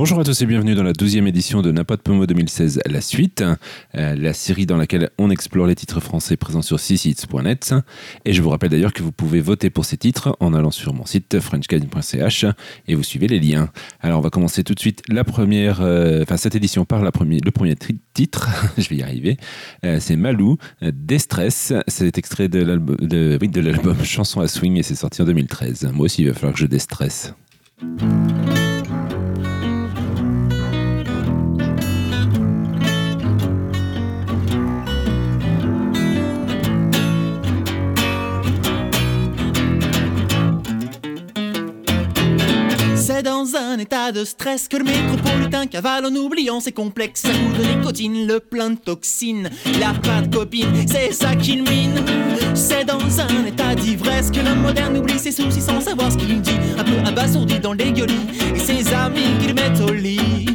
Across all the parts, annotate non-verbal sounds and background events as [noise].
Bonjour à tous et bienvenue dans la douzième édition de N'importe Pomo 2016, la suite, euh, la série dans laquelle on explore les titres français présents sur csites.net. Et je vous rappelle d'ailleurs que vous pouvez voter pour ces titres en allant sur mon site frenchcadine.ch et vous suivez les liens. Alors on va commencer tout de suite la première, euh, enfin cette édition par le premier titre, [laughs] je vais y arriver. Euh, c'est Malou, Destress. C'est extrait de de, de l'album Chanson à swing et c'est sorti en 2013. Moi aussi il va falloir que je déstresse. C'est dans un état de stress que le métropolitain cavale en oubliant ses complexes. À coup de nicotine, le plein de toxines. Il a pas de copine, c'est ça qu'il mine. C'est dans un état d'ivresse que l'homme moderne oublie ses soucis sans savoir ce qu'il dit. Un peu abasourdi dans les gueulis et ses amis qui le mettent au lit.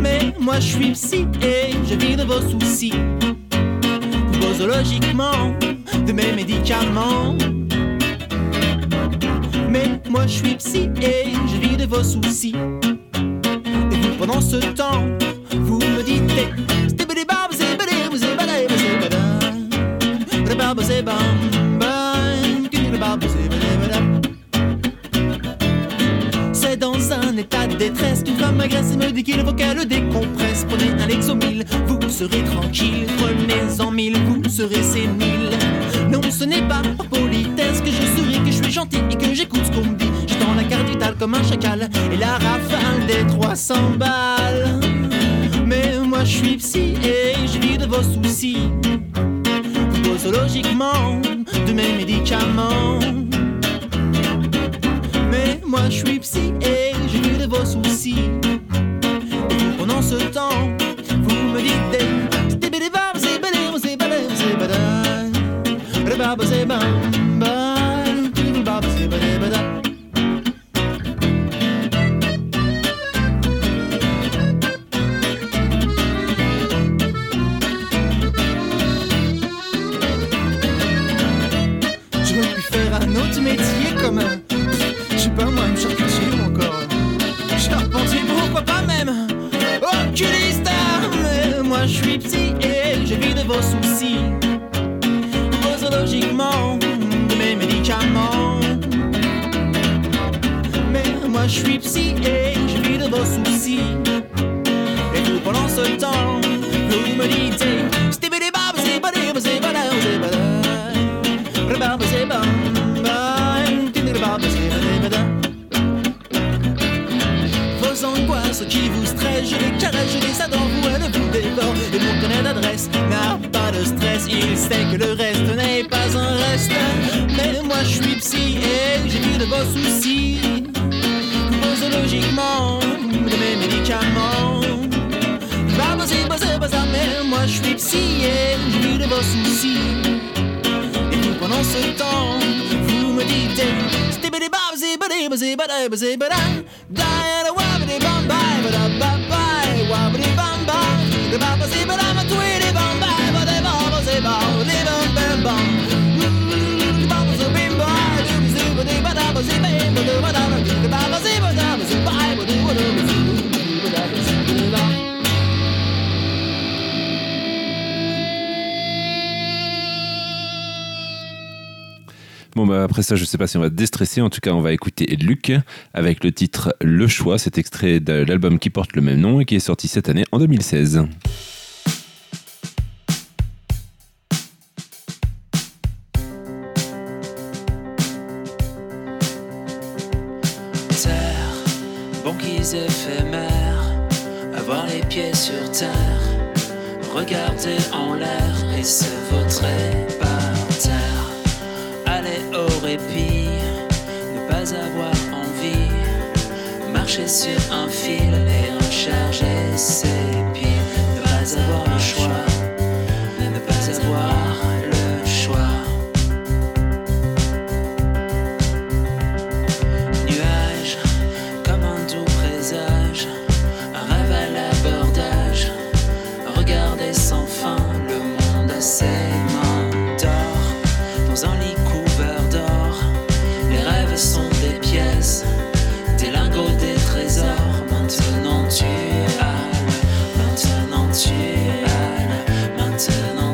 Mais moi je suis psy et je vis de vos soucis. Posologiquement, de mes médicaments. Moi je suis psy et je vis de vos soucis. Et vous pendant ce temps, vous me dites C'est dans un état de détresse qu'une femme m'agresse et me dit qu'il faut qu'elle décompresse. Prenez un Lexomil, vous serez tranquille. Prenez en mille, vous serez sénile. Non, ce n'est pas par politesse que je suis gentil et que j'écoute ce qu'on me dit. Je tends la carte vitale comme un chacal et la rafale des 300 balles. Mais moi je suis psy et je vis de vos soucis. Posologiquement, de mes médicaments. Mais moi je suis psy et je suis psy et je vis de vos soucis. Posologiquement, de mes médicaments. Mais moi je suis psy et je vis de vos soucis. Et vous pendant ce temps, vous me dites. Vos angoisses qui vous stressent, je les caresse, je les adore, vous, elles vous Et mon carnet d'adresse n'a pas de stress, il sait que le reste n'est pas un reste. Mais moi je suis psy et j'ai vu de vos soucis. Posologiquement, de mes médicaments. Babasi, basa, basa, mais moi je suis psy et j'ai vu de vos soucis. Et vous pendant ce temps, vous me dites Stibidi bab zibidi bazi bada bazi bada Da da Bah après ça je sais pas si on va déstresser, en tout cas on va écouter Luc avec le titre Le Choix, cet extrait de l'album qui porte le même nom et qui est sorti cette année en 2016. terre, banquise éphémère, avoir les pieds sur terre, regarder en l'air et se vautrer par sur un fil et recharger ses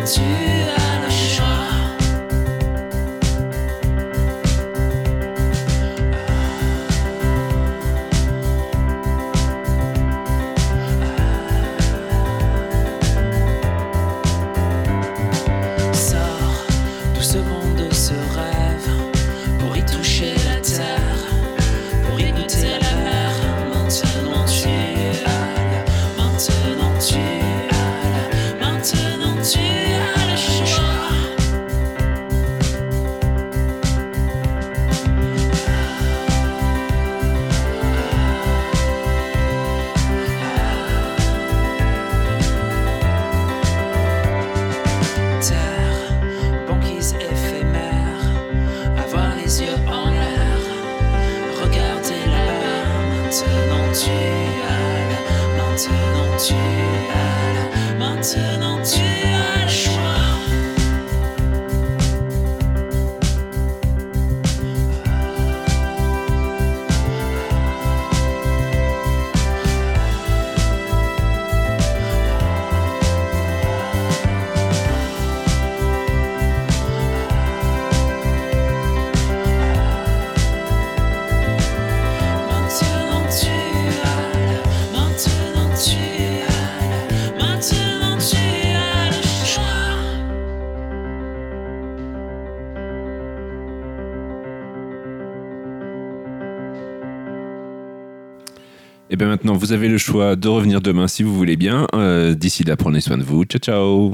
去。Maintenant tu as le, maintenant tu as le Et bien maintenant, vous avez le choix de revenir demain si vous voulez bien. Euh, D'ici là, prenez soin de vous. Ciao, ciao